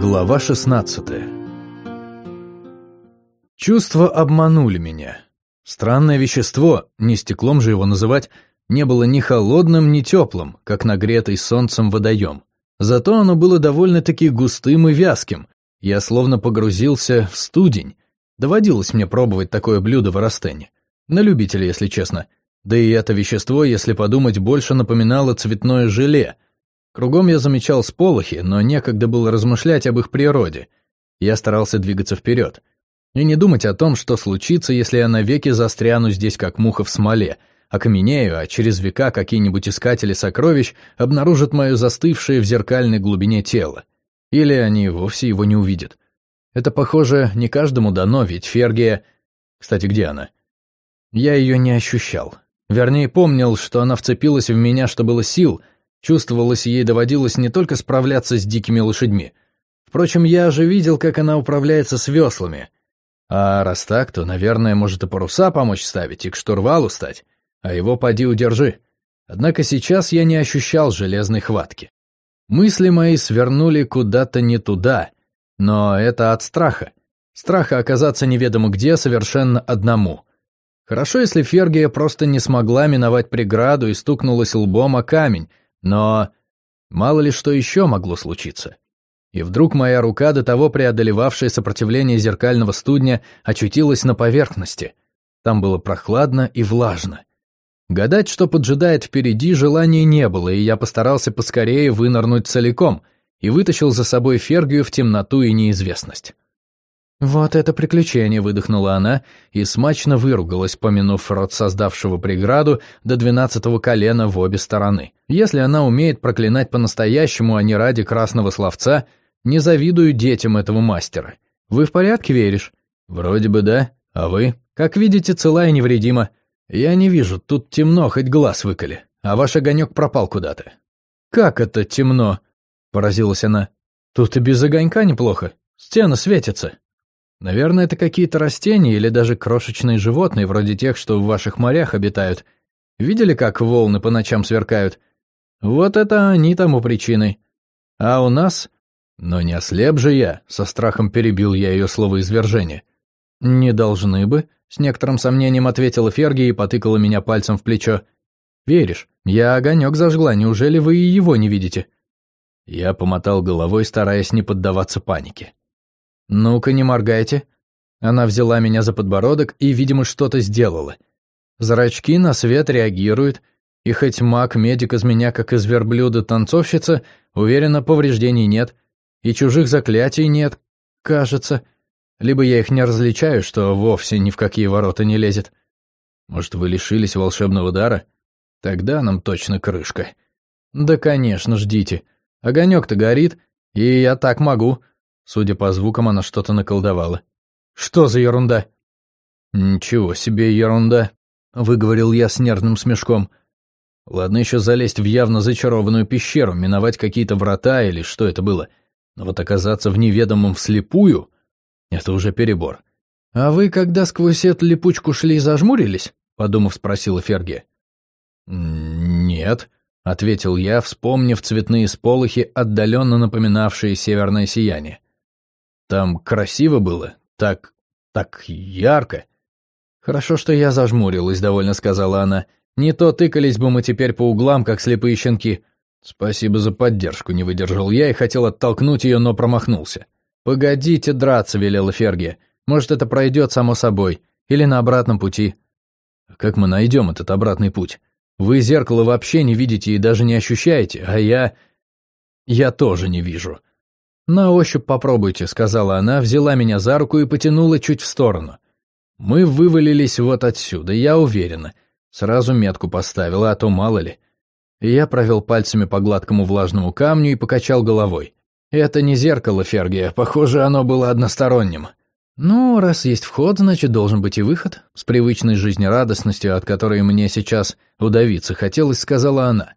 Глава 16 Чувства обманули меня. Странное вещество, не стеклом же его называть, не было ни холодным, ни теплым, как нагретый солнцем водоем. Зато оно было довольно-таки густым и вязким. Я словно погрузился в студень. Доводилось мне пробовать такое блюдо в Арастене. На любителя, если честно. Да и это вещество, если подумать, больше напоминало цветное желе. Кругом я замечал сполохи, но некогда было размышлять об их природе. Я старался двигаться вперед. И не думать о том, что случится, если я навеки застряну здесь, как муха в смоле, окаменею, а через века какие-нибудь искатели сокровищ обнаружат мое застывшее в зеркальной глубине тело. Или они вовсе его не увидят. Это, похоже, не каждому дано, ведь Фергия... Кстати, где она? Я ее не ощущал. Вернее, помнил, что она вцепилась в меня, что было сил, чувствовалось, ей доводилось не только справляться с дикими лошадьми. Впрочем, я же видел, как она управляется с веслами. А раз так, то, наверное, может и паруса помочь ставить, и к штурвалу стать. А его поди удержи. Однако сейчас я не ощущал железной хватки. Мысли мои свернули куда-то не туда, но это от страха. Страха оказаться неведомо где совершенно одному. Хорошо, если Фергия просто не смогла миновать преграду и стукнулась лбом о камень, но мало ли что еще могло случиться. И вдруг моя рука, до того преодолевавшая сопротивление зеркального студня, очутилась на поверхности. Там было прохладно и влажно. Гадать, что поджидает впереди, желания не было, и я постарался поскорее вынырнуть целиком и вытащил за собой Фергию в темноту и неизвестность. «Вот это приключение!» — выдохнула она и смачно выругалась, помянув рот создавшего преграду до двенадцатого колена в обе стороны. Если она умеет проклинать по-настоящему, а не ради красного словца, не завидую детям этого мастера. Вы в порядке веришь? Вроде бы да. А вы? Как видите, цела и невредима. Я не вижу, тут темно, хоть глаз выколи. А ваш огонек пропал куда-то. Как это темно? Поразилась она. Тут и без огонька неплохо. Стены светятся. Наверное, это какие-то растения или даже крошечные животные, вроде тех, что в ваших морях обитают. Видели, как волны по ночам сверкают? Вот это они тому причиной. А у нас... Но не ослеп же я, со страхом перебил я ее слово извержения. Не должны бы, с некоторым сомнением ответила Ферги и потыкала меня пальцем в плечо. Веришь, я огонек зажгла, неужели вы и его не видите? Я помотал головой, стараясь не поддаваться панике. «Ну-ка, не моргайте». Она взяла меня за подбородок и, видимо, что-то сделала. Зрачки на свет реагируют, и хоть маг-медик из меня, как из верблюда-танцовщица, уверена, повреждений нет, и чужих заклятий нет, кажется. Либо я их не различаю, что вовсе ни в какие ворота не лезет. Может, вы лишились волшебного дара? Тогда нам точно крышка. Да, конечно, ждите. Огонек-то горит, и я так могу. Судя по звукам, она что-то наколдовала. «Что за ерунда?» «Ничего себе ерунда», — выговорил я с нервным смешком. Ладно еще залезть в явно зачарованную пещеру, миновать какие-то врата или что это было. Но вот оказаться в неведомом вслепую — это уже перебор. «А вы, когда сквозь эту липучку шли, зажмурились?» — подумав, спросила Ферги. «Нет», — ответил я, вспомнив цветные сполохи, отдаленно напоминавшие северное сияние. Там красиво было, так... так ярко. Хорошо, что я зажмурилась, довольно сказала она. Не то тыкались бы мы теперь по углам, как слепые щенки. Спасибо за поддержку, не выдержал я и хотел оттолкнуть ее, но промахнулся. «Погодите драться», — велела Ферги. «Может, это пройдет само собой. Или на обратном пути». «Как мы найдем этот обратный путь? Вы зеркало вообще не видите и даже не ощущаете, а я...» «Я тоже не вижу. «На ощупь попробуйте», — сказала она, взяла меня за руку и потянула чуть в сторону. Мы вывалились вот отсюда, я уверена. Сразу метку поставила, а то мало ли. Я провел пальцами по гладкому влажному камню и покачал головой. Это не зеркало Фергия, похоже, оно было односторонним. Ну, раз есть вход, значит, должен быть и выход. С привычной жизнерадостностью, от которой мне сейчас удавиться хотелось, сказала она.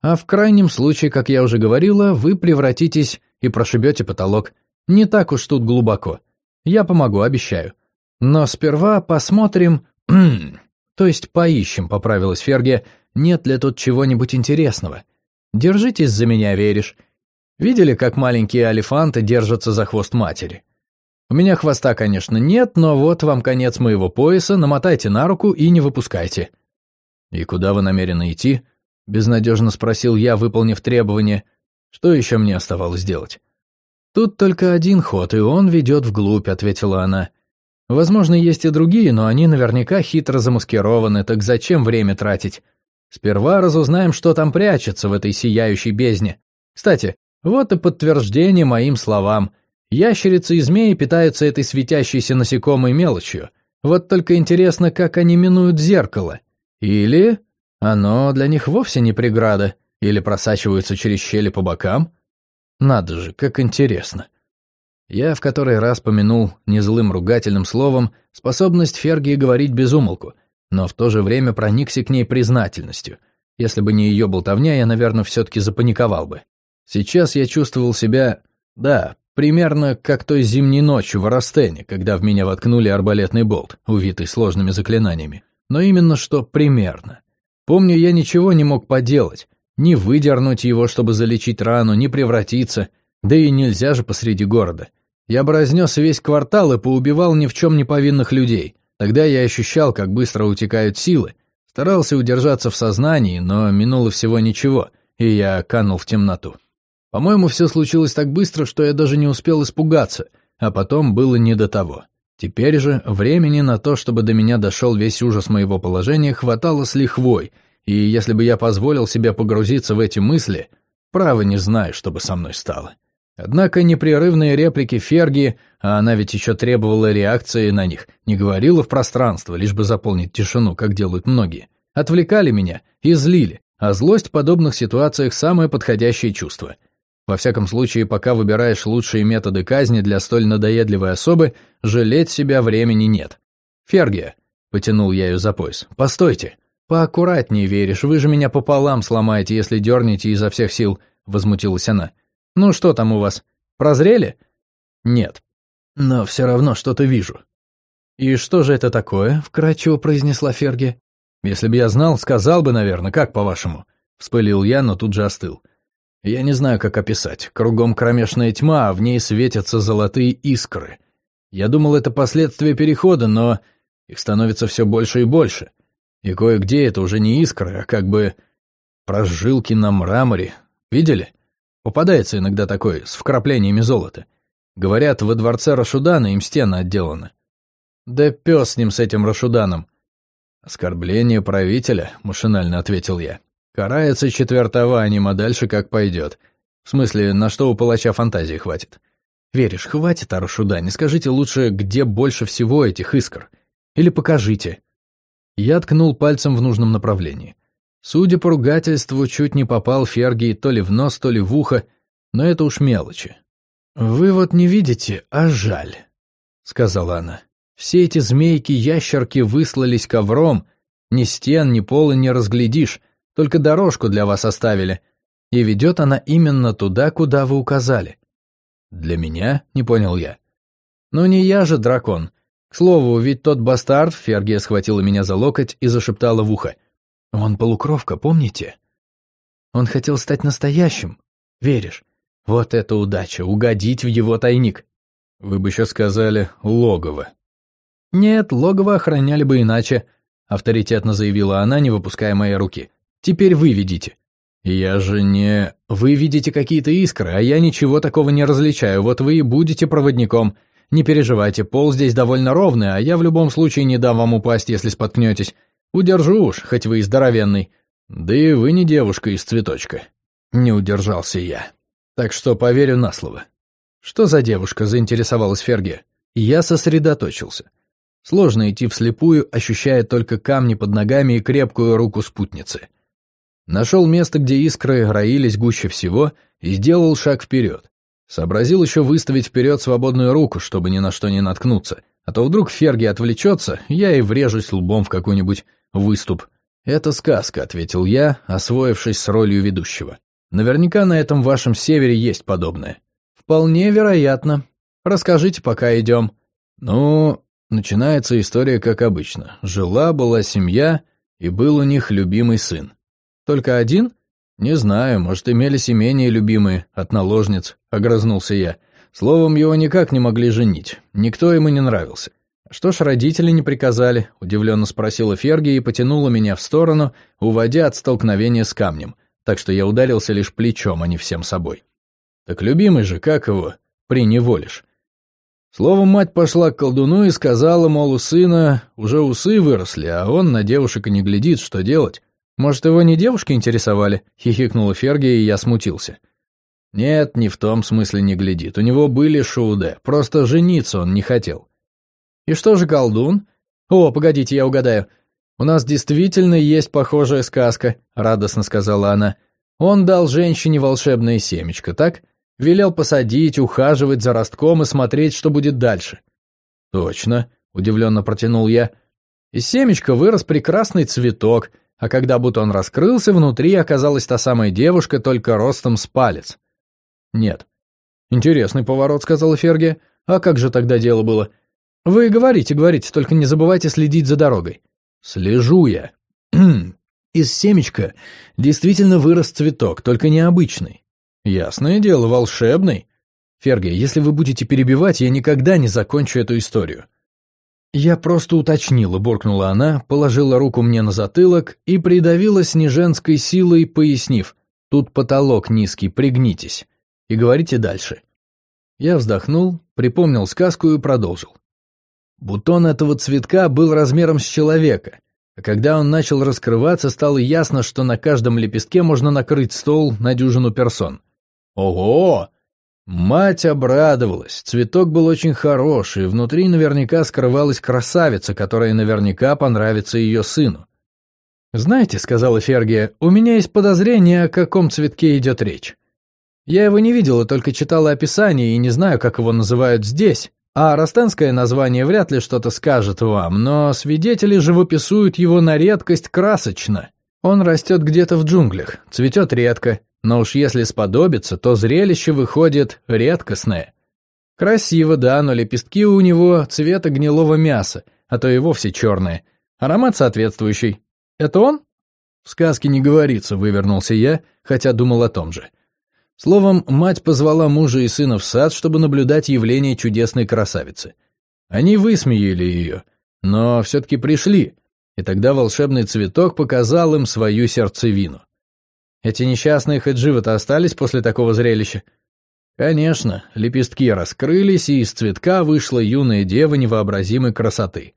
А в крайнем случае, как я уже говорила, вы превратитесь и прошибете потолок. Не так уж тут глубоко. Я помогу, обещаю. Но сперва посмотрим... То есть поищем, поправилась Ферге, нет ли тут чего-нибудь интересного. Держитесь за меня, веришь. Видели, как маленькие алифанты держатся за хвост матери? У меня хвоста, конечно, нет, но вот вам конец моего пояса, намотайте на руку и не выпускайте. И куда вы намерены идти? Безнадежно спросил я, выполнив требование. Что еще мне оставалось делать? Тут только один ход, и он ведет вглубь, ответила она. Возможно, есть и другие, но они наверняка хитро замаскированы, так зачем время тратить? Сперва разузнаем, что там прячется в этой сияющей бездне. Кстати, вот и подтверждение моим словам. Ящерицы и змеи питаются этой светящейся насекомой мелочью. Вот только интересно, как они минуют зеркало. Или оно для них вовсе не преграда, или просачиваются через щели по бокам. Надо же, как интересно. Я в который раз помянул незлым ругательным словом способность Фергии говорить без умолку, но в то же время проникся к ней признательностью. Если бы не ее болтовня, я, наверное, все-таки запаниковал бы. Сейчас я чувствовал себя, да, примерно как той зимней ночью в Арастене, когда в меня воткнули арбалетный болт, увитый сложными заклинаниями. Но именно что примерно. Помню, я ничего не мог поделать, ни выдернуть его, чтобы залечить рану, ни превратиться, да и нельзя же посреди города. Я бы разнес весь квартал и поубивал ни в чем не повинных людей. Тогда я ощущал, как быстро утекают силы. Старался удержаться в сознании, но минуло всего ничего, и я канул в темноту. По-моему, все случилось так быстро, что я даже не успел испугаться, а потом было не до того. Теперь же времени на то, чтобы до меня дошел весь ужас моего положения, хватало с лихвой, и если бы я позволил себе погрузиться в эти мысли, право не знаю, что бы со мной стало. Однако непрерывные реплики Ферги, а она ведь еще требовала реакции на них, не говорила в пространство, лишь бы заполнить тишину, как делают многие, отвлекали меня и злили, а злость в подобных ситуациях самое подходящее чувство. Во всяком случае, пока выбираешь лучшие методы казни для столь надоедливой особы, жалеть себя времени нет. «Фергия», — потянул я ее за пояс, — «постойте». «Поаккуратнее веришь, вы же меня пополам сломаете, если дернете изо всех сил», — возмутилась она. «Ну что там у вас? Прозрели?» «Нет. Но все равно что-то вижу». «И что же это такое?» — вкратчиво произнесла Ферги. «Если бы я знал, сказал бы, наверное, как по-вашему?» Вспылил я, но тут же остыл. Я не знаю, как описать. Кругом кромешная тьма, а в ней светятся золотые искры. Я думал, это последствия перехода, но их становится все больше и больше. И кое-где это уже не искры, а как бы прожилки на мраморе. Видели? Попадается иногда такой, с вкраплениями золота. Говорят, во дворце Рашудана им стена отделана. Да пес с ним, с этим Рашуданом. Оскорбление правителя, машинально ответил я. Карается четвертованием, а дальше как пойдет. В смысле, на что у палача фантазии хватит? Веришь, хватит о Рашудане, скажите лучше, где больше всего этих искр. Или покажите. Я ткнул пальцем в нужном направлении. Судя по ругательству, чуть не попал Ферги то ли в нос, то ли в ухо, но это уж мелочи. «Вы вот не видите, а жаль», — сказала она. «Все эти змейки-ящерки выслались ковром, ни стен, ни пола не разглядишь, только дорожку для вас оставили, и ведет она именно туда, куда вы указали». «Для меня?» — не понял я. «Ну не я же дракон. К слову, ведь тот бастард, Фергия схватила меня за локоть и зашептала в ухо. Он полукровка, помните? Он хотел стать настоящим. Веришь? Вот это удача, угодить в его тайник. Вы бы еще сказали «логово». Нет, логово охраняли бы иначе, авторитетно заявила она, не выпуская моей руки. Теперь вы видите. Я же не... Вы видите какие-то искры, а я ничего такого не различаю, вот вы и будете проводником. Не переживайте, пол здесь довольно ровный, а я в любом случае не дам вам упасть, если споткнетесь. Удержу уж, хоть вы и здоровенный. Да и вы не девушка из цветочка. Не удержался я. Так что поверю на слово. Что за девушка, заинтересовалась Ферге. Я сосредоточился. Сложно идти вслепую, ощущая только камни под ногами и крепкую руку спутницы. Нашел место, где искры роились гуще всего, и сделал шаг вперед. Сообразил еще выставить вперед свободную руку, чтобы ни на что не наткнуться, а то вдруг Ферги отвлечется, я и врежусь лбом в какую-нибудь выступ. «Это сказка», — ответил я, освоившись с ролью ведущего. «Наверняка на этом вашем севере есть подобное». «Вполне вероятно. Расскажите, пока идем». «Ну...» Начинается история как обычно. Жила-была семья, и был у них любимый сын. «Только один?» «Не знаю, может, имелись и менее любимые от наложниц», — огрызнулся я. Словом, его никак не могли женить. Никто ему не нравился. «Что ж родители не приказали?» — удивленно спросила Ферги и потянула меня в сторону, уводя от столкновения с камнем, так что я ударился лишь плечом, а не всем собой. «Так любимый же, как его? Приневолишь». Словом, мать пошла к колдуну и сказала, мол, у сына уже усы выросли, а он на девушек и не глядит, что делать. «Может, его не девушки интересовали?» — хихикнула Фергия, и я смутился. «Нет, не в том смысле не глядит. У него были шуде, просто жениться он не хотел». «И что же колдун?» «О, погодите, я угадаю. У нас действительно есть похожая сказка», — радостно сказала она. «Он дал женщине волшебное семечко, так? Велел посадить, ухаживать за ростком и смотреть, что будет дальше». «Точно», — удивленно протянул я. Из семечка вырос прекрасный цветок, а когда бутон раскрылся, внутри оказалась та самая девушка, только ростом с палец. Нет. Интересный поворот, сказала Ферги. А как же тогда дело было? Вы говорите, говорите, только не забывайте следить за дорогой. Слежу я. Из семечка действительно вырос цветок, только необычный. Ясное дело, волшебный. Ферги, если вы будете перебивать, я никогда не закончу эту историю. «Я просто уточнила», — буркнула она, положила руку мне на затылок и придавила с силой, пояснив, «Тут потолок низкий, пригнитесь, и говорите дальше». Я вздохнул, припомнил сказку и продолжил. Бутон этого цветка был размером с человека, а когда он начал раскрываться, стало ясно, что на каждом лепестке можно накрыть стол на дюжину персон. «Ого!» Мать обрадовалась, цветок был очень хороший, внутри наверняка скрывалась красавица, которая наверняка понравится ее сыну. «Знаете», — сказала Фергия, — «у меня есть подозрение, о каком цветке идет речь. Я его не видела, только читала описание и не знаю, как его называют здесь, а растенское название вряд ли что-то скажет вам, но свидетели живописуют его на редкость красочно. Он растет где-то в джунглях, цветет редко, но уж если сподобится, то зрелище выходит редкостное. Красиво, да, но лепестки у него цвета гнилого мяса, а то и вовсе черные. Аромат соответствующий. Это он? В сказке не говорится, вывернулся я, хотя думал о том же. Словом, мать позвала мужа и сына в сад, чтобы наблюдать явление чудесной красавицы. Они высмеяли ее, но все-таки пришли, и тогда волшебный цветок показал им свою сердцевину. Эти несчастные хоть живы-то остались после такого зрелища? Конечно, лепестки раскрылись, и из цветка вышла юная дева невообразимой красоты.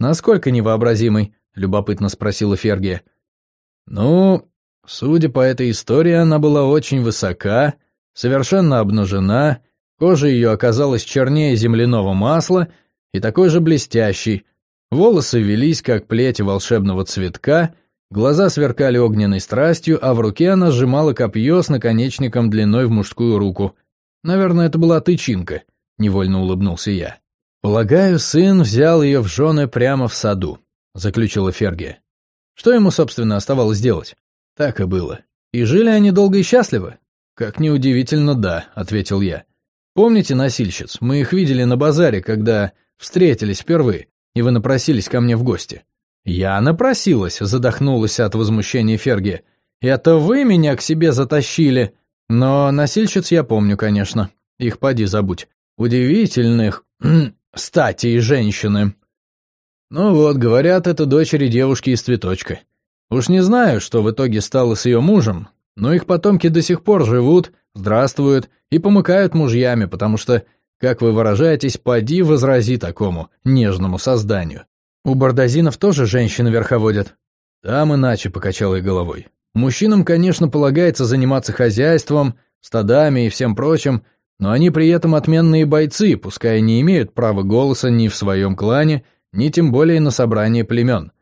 «Насколько невообразимой?» — любопытно спросила Фергия. «Ну, судя по этой истории, она была очень высока, совершенно обнажена, кожа ее оказалась чернее земляного масла и такой же блестящей, волосы велись, как плеть волшебного цветка, Глаза сверкали огненной страстью, а в руке она сжимала копье с наконечником длиной в мужскую руку. Наверное, это была тычинка, невольно улыбнулся я. Полагаю, сын взял ее в жены прямо в саду, заключила Фергия. Что ему, собственно, оставалось делать? Так и было. И жили они долго и счастливо? Как неудивительно, да, ответил я. Помните носильщиц? Мы их видели на базаре, когда встретились впервые, и вы напросились ко мне в гости. «Я напросилась», — задохнулась от возмущения Ферги. «Это вы меня к себе затащили?» «Но носильщиц я помню, конечно. Их поди забудь. Удивительных, стати женщины». «Ну вот, говорят, это дочери девушки из цветочка. Уж не знаю, что в итоге стало с ее мужем, но их потомки до сих пор живут, здравствуют и помыкают мужьями, потому что, как вы выражаетесь, поди возрази такому нежному созданию. У бардазинов тоже женщины верховодят. Там иначе, покачал я головой. Мужчинам, конечно, полагается заниматься хозяйством, стадами и всем прочим, но они при этом отменные бойцы, пускай не имеют права голоса ни в своем клане, ни тем более на собрании племен.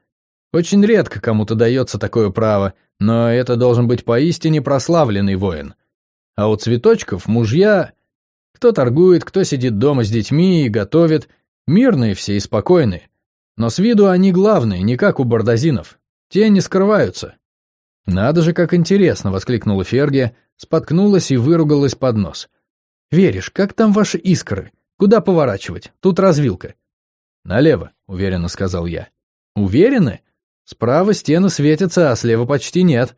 Очень редко кому-то дается такое право, но это должен быть поистине прославленный воин. А у цветочков мужья... Кто торгует, кто сидит дома с детьми и готовит, мирные все и спокойные. Но с виду они главные, не как у бардазинов. Те не скрываются. «Надо же, как интересно!» — воскликнула Фергия, споткнулась и выругалась под нос. «Веришь, как там ваши искры? Куда поворачивать? Тут развилка». «Налево», — уверенно сказал я. «Уверены? Справа стены светятся, а слева почти нет».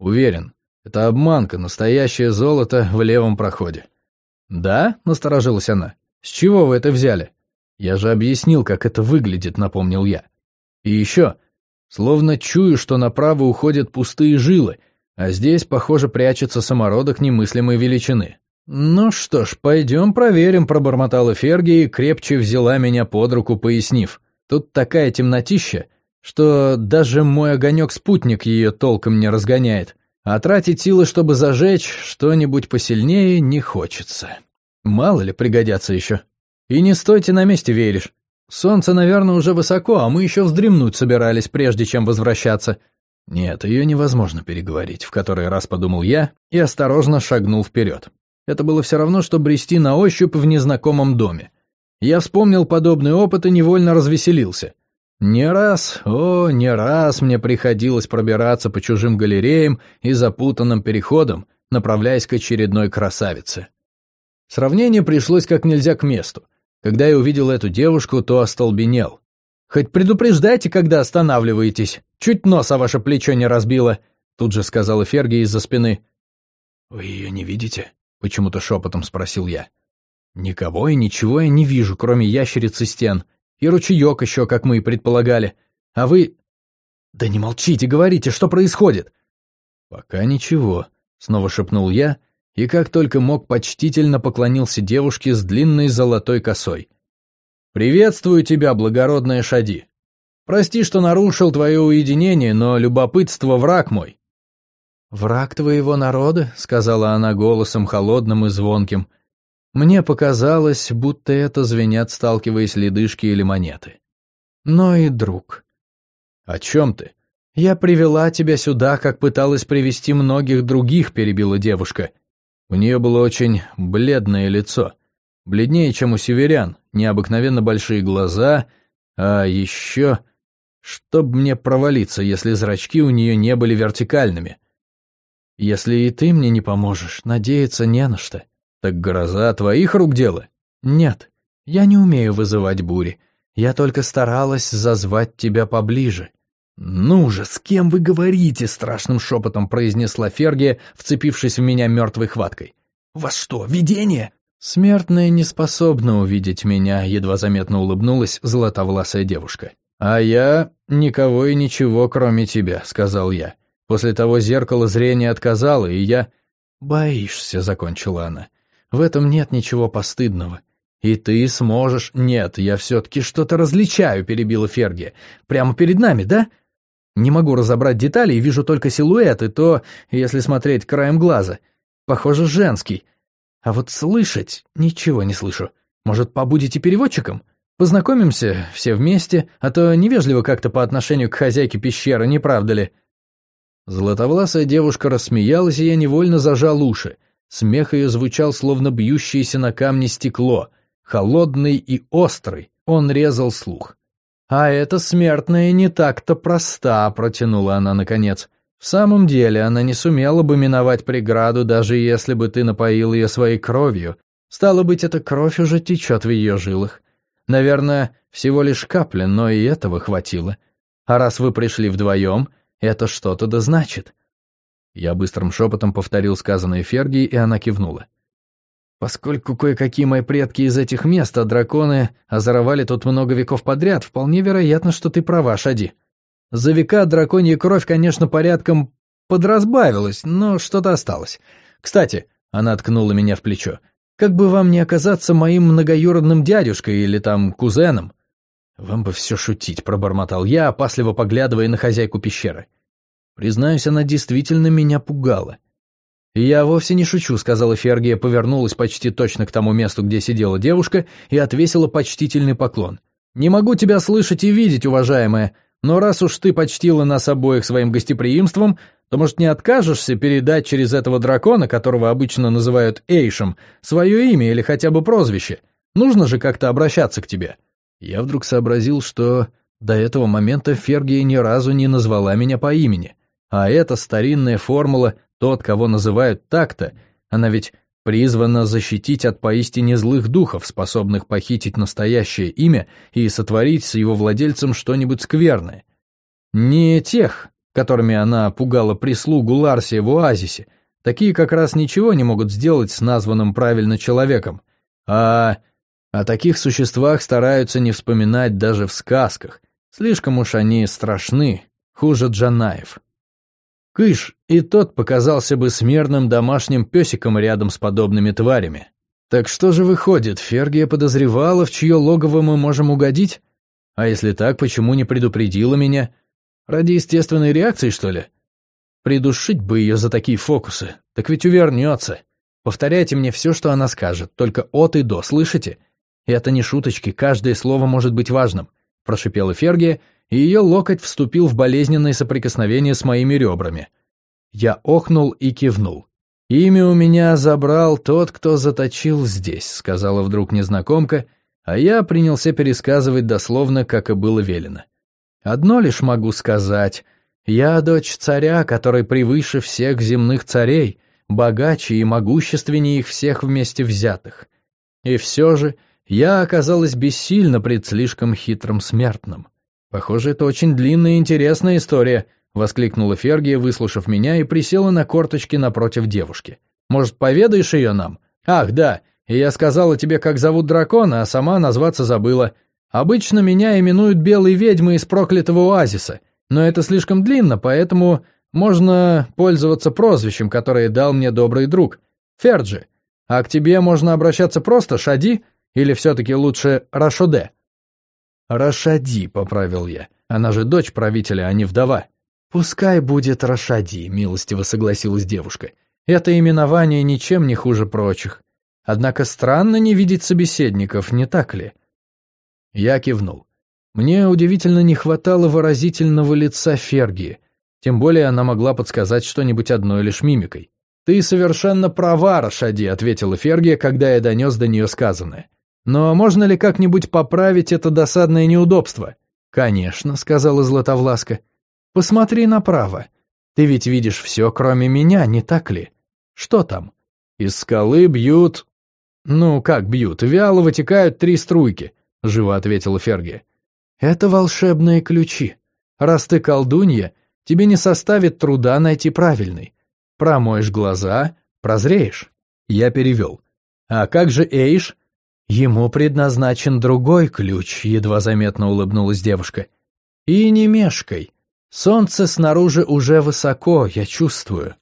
Уверен, это обманка, настоящее золото в левом проходе. Да? Насторожилась она. С чего вы это взяли? Я же объяснил, как это выглядит, напомнил я. И еще, словно чую, что направо уходят пустые жилы, а здесь, похоже, прячется самородок немыслимой величины. «Ну что ж, пойдем проверим», — пробормотала Ферги и крепче взяла меня под руку, пояснив. «Тут такая темнотища, что даже мой огонек-спутник ее толком не разгоняет, а тратить силы, чтобы зажечь что-нибудь посильнее, не хочется. Мало ли пригодятся еще. И не стойте на месте, веришь. Солнце, наверное, уже высоко, а мы еще вздремнуть собирались, прежде чем возвращаться». Нет, ее невозможно переговорить, в который раз подумал я и осторожно шагнул вперед. Это было все равно, что брести на ощупь в незнакомом доме. Я вспомнил подобный опыт и невольно развеселился. Не раз, о, не раз мне приходилось пробираться по чужим галереям и запутанным переходам, направляясь к очередной красавице. Сравнение пришлось как нельзя к месту. Когда я увидел эту девушку, то остолбенел. «Хоть предупреждайте, когда останавливаетесь. Чуть нос о ваше плечо не разбило», — тут же сказала Ферги из-за спины. «Вы ее не видите?» — почему-то шепотом спросил я. «Никого и ничего я не вижу, кроме ящерицы стен. И ручеек еще, как мы и предполагали. А вы...» «Да не молчите, говорите, что происходит?» «Пока ничего», — снова шепнул я, и как только мог почтительно поклонился девушке с длинной золотой косой. «Приветствую тебя, благородная Шади. Прости, что нарушил твое уединение, но любопытство — враг мой. «Враг твоего народа», — сказала она голосом холодным и звонким. Мне показалось, будто это звенят, сталкиваясь ледышки или монеты. «Но и друг». «О чем ты?» «Я привела тебя сюда, как пыталась привести многих других», — перебила девушка. У нее было очень бледное лицо. Бледнее, чем у северян, необыкновенно большие глаза, а еще... Чтоб мне провалиться, если зрачки у нее не были вертикальными — если и ты мне не поможешь, надеяться не на что. Так гроза твоих рук дело? Нет, я не умею вызывать бури. Я только старалась зазвать тебя поближе. «Ну же, с кем вы говорите?» — страшным шепотом произнесла Фергия, вцепившись в меня мертвой хваткой. «Вас что, видение?» «Смертная не способна увидеть меня», — едва заметно улыбнулась золотовласая девушка. «А я никого и ничего, кроме тебя», — сказал я. После того зеркало зрения отказало, и я... «Боишься», — закончила она. «В этом нет ничего постыдного. И ты сможешь...» «Нет, я все-таки что-то различаю», — перебила Ферги. «Прямо перед нами, да?» «Не могу разобрать детали и вижу только силуэт, и то, если смотреть краем глаза. Похоже, женский. А вот слышать ничего не слышу. Может, побудете переводчиком? Познакомимся все вместе, а то невежливо как-то по отношению к хозяйке пещеры, не правда ли?» Златовласая девушка рассмеялась, и я невольно зажал уши. Смех ее звучал, словно бьющееся на камне стекло. Холодный и острый, он резал слух. «А эта смертная не так-то проста», — протянула она наконец. «В самом деле, она не сумела бы миновать преграду, даже если бы ты напоил ее своей кровью. Стало быть, эта кровь уже течет в ее жилах. Наверное, всего лишь капля, но и этого хватило. А раз вы пришли вдвоем, это что-то да значит». Я быстрым шепотом повторил сказанное Фергии, и она кивнула. «Поскольку кое-какие мои предки из этих мест, а драконы озоровали тут много веков подряд, вполне вероятно, что ты права, Шади. За века драконья кровь, конечно, порядком подразбавилась, но что-то осталось. Кстати, она ткнула меня в плечо, как бы вам не оказаться моим многоюродным дядюшкой или там кузеном. «Вам бы все шутить», — пробормотал я, опасливо поглядывая на хозяйку пещеры. Признаюсь, она действительно меня пугала. «Я вовсе не шучу», — сказала Фергия, повернулась почти точно к тому месту, где сидела девушка, и отвесила почтительный поклон. «Не могу тебя слышать и видеть, уважаемая, но раз уж ты почтила нас обоих своим гостеприимством, то, может, не откажешься передать через этого дракона, которого обычно называют Эйшем, свое имя или хотя бы прозвище? Нужно же как-то обращаться к тебе». Я вдруг сообразил, что до этого момента Фергия ни разу не назвала меня по имени. А эта старинная формула «тот, кого называют так-то», она ведь призвана защитить от поистине злых духов, способных похитить настоящее имя и сотворить с его владельцем что-нибудь скверное. Не тех, которыми она пугала прислугу Ларсия в оазисе, такие как раз ничего не могут сделать с названным правильно человеком. А о таких существах стараются не вспоминать даже в сказках. Слишком уж они страшны, хуже Джанаев. Кыш и тот показался бы смерным домашним песиком рядом с подобными тварями. Так что же выходит, Фергия подозревала, в чье логово мы можем угодить? А если так, почему не предупредила меня? Ради естественной реакции, что ли? Придушить бы ее за такие фокусы, так ведь увернется. Повторяйте мне все, что она скажет, только от и до, слышите? Это не шуточки, каждое слово может быть важным, прошипела Фергия, и ее локоть вступил в болезненное соприкосновение с моими ребрами. Я охнул и кивнул. «Имя у меня забрал тот, кто заточил здесь», — сказала вдруг незнакомка, а я принялся пересказывать дословно, как и было велено. «Одно лишь могу сказать. Я дочь царя, который превыше всех земных царей, богаче и могущественнее их всех вместе взятых. И все же я оказалась бессильна пред слишком хитрым смертным. Похоже, это очень длинная и интересная история, воскликнула Фергия, выслушав меня, и присела на корточки напротив девушки. Может, поведаешь ее нам? Ах, да, и я сказала тебе, как зовут дракона, а сама назваться забыла. Обычно меня именуют белой ведьмой из проклятого оазиса, но это слишком длинно, поэтому можно пользоваться прозвищем, которое дал мне добрый друг. Ферджи. А к тебе можно обращаться просто Шади или все-таки лучше Рашоде?» «Рашади», — поправил я. «Она же дочь правителя, а не вдова». «Пускай будет Рашади», — милостиво согласилась девушка. «Это именование ничем не хуже прочих. Однако странно не видеть собеседников, не так ли?» Я кивнул. Мне удивительно не хватало выразительного лица Фергии, тем более она могла подсказать что-нибудь одной лишь мимикой. «Ты совершенно права, Рашади», — ответила Фергия, когда я донес до нее сказанное. Но можно ли как-нибудь поправить это досадное неудобство? Конечно, сказала Златовласка. Посмотри направо. Ты ведь видишь все, кроме меня, не так ли? Что там? Из скалы бьют... Ну, как бьют? Вяло вытекают три струйки, живо ответила Ферги. Это волшебные ключи. Раз ты колдунья, тебе не составит труда найти правильный. Промоешь глаза, прозреешь. Я перевел. А как же Эйш? «Ему предназначен другой ключ», — едва заметно улыбнулась девушка. «И не мешкай. Солнце снаружи уже высоко, я чувствую».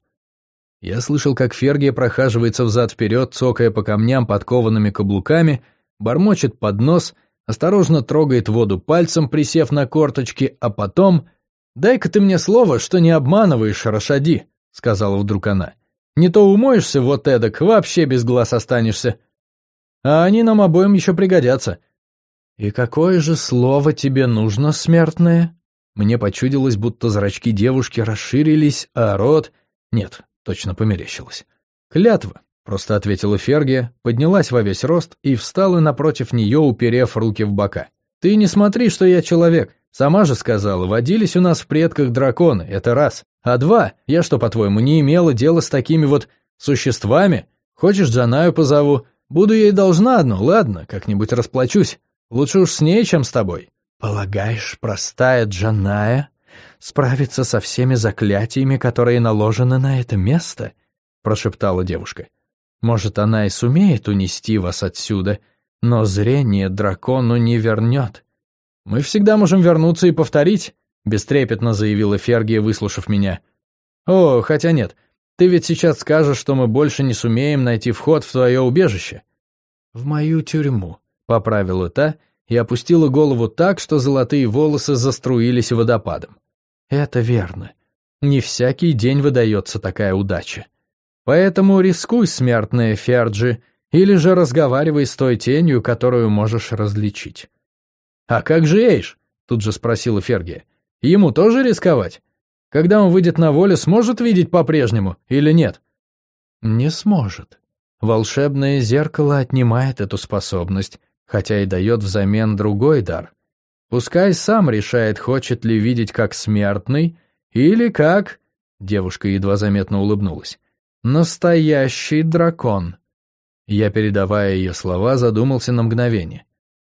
Я слышал, как Фергия прохаживается взад-вперед, цокая по камням подкованными каблуками, бормочет под нос, осторожно трогает воду пальцем, присев на корточки, а потом... «Дай-ка ты мне слово, что не обманываешь, Рашади», — сказала вдруг она. «Не то умоешься вот эдак, вообще без глаз останешься а они нам обоим еще пригодятся». «И какое же слово тебе нужно, смертное?» Мне почудилось, будто зрачки девушки расширились, а рот... Нет, точно померещилось. «Клятва», — просто ответила Фергия, поднялась во весь рост и встала напротив нее, уперев руки в бока. «Ты не смотри, что я человек. Сама же сказала, водились у нас в предках драконы, это раз. А два, я что, по-твоему, не имела дела с такими вот существами? Хочешь, Джанаю позову? Буду ей должна одну, ладно, как-нибудь расплачусь. Лучше уж с ней, чем с тобой. Полагаешь, простая Джаная справится со всеми заклятиями, которые наложены на это место? Прошептала девушка. Может, она и сумеет унести вас отсюда, но зрение дракону не вернет. Мы всегда можем вернуться и повторить, бестрепетно заявила Фергия, выслушав меня. О, хотя нет, ты ведь сейчас скажешь, что мы больше не сумеем найти вход в твое убежище». «В мою тюрьму», — поправила та и опустила голову так, что золотые волосы заструились водопадом. «Это верно. Не всякий день выдается такая удача. Поэтому рискуй, смертная Ферджи, или же разговаривай с той тенью, которую можешь различить». «А как же Эйш?» — тут же спросила Фергия. «Ему тоже рисковать?» Когда он выйдет на волю, сможет видеть по-прежнему или нет? Не сможет. Волшебное зеркало отнимает эту способность, хотя и дает взамен другой дар. Пускай сам решает, хочет ли видеть как смертный или как... Девушка едва заметно улыбнулась. «Настоящий дракон». Я, передавая ее слова, задумался на мгновение.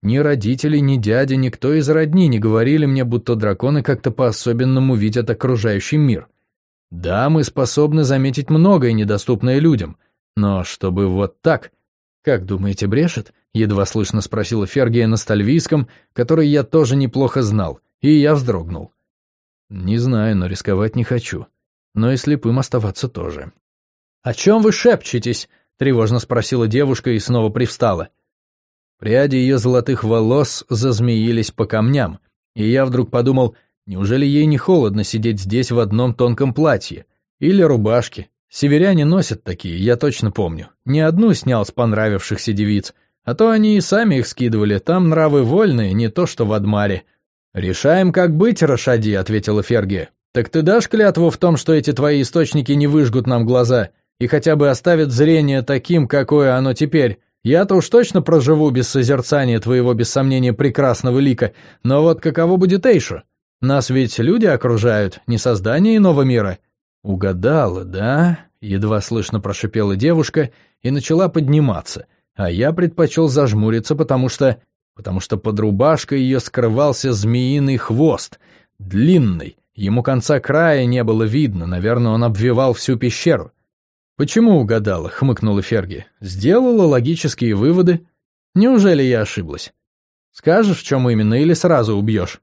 Ни родители, ни дядя, никто из родни не говорили мне, будто драконы как-то по-особенному видят окружающий мир. Да, мы способны заметить многое, недоступное людям, но чтобы вот так... Как думаете, брешет? Едва слышно спросила Фергия на стальвийском, который я тоже неплохо знал, и я вздрогнул. Не знаю, но рисковать не хочу. Но и слепым оставаться тоже. «О чем вы шепчетесь?» — тревожно спросила девушка и снова привстала. Пряди ее золотых волос зазмеились по камням, и я вдруг подумал, неужели ей не холодно сидеть здесь в одном тонком платье? Или рубашке? Северяне носят такие, я точно помню. Не одну снял с понравившихся девиц, а то они и сами их скидывали, там нравы вольные, не то что в Адмаре. «Решаем, как быть, Рашади», — ответила Фергия. «Так ты дашь клятву в том, что эти твои источники не выжгут нам глаза и хотя бы оставят зрение таким, какое оно теперь?» Я-то уж точно проживу без созерцания твоего, без сомнения, прекрасного лика, но вот каково будет Эйшу? Нас ведь люди окружают, не создание иного мира». «Угадала, да?» — едва слышно прошипела девушка и начала подниматься, а я предпочел зажмуриться, потому что... потому что под рубашкой ее скрывался змеиный хвост, длинный, ему конца края не было видно, наверное, он обвивал всю пещеру. «Почему угадала?» — хмыкнула Ферги. «Сделала логические выводы. Неужели я ошиблась? Скажешь, в чем именно, или сразу убьешь?»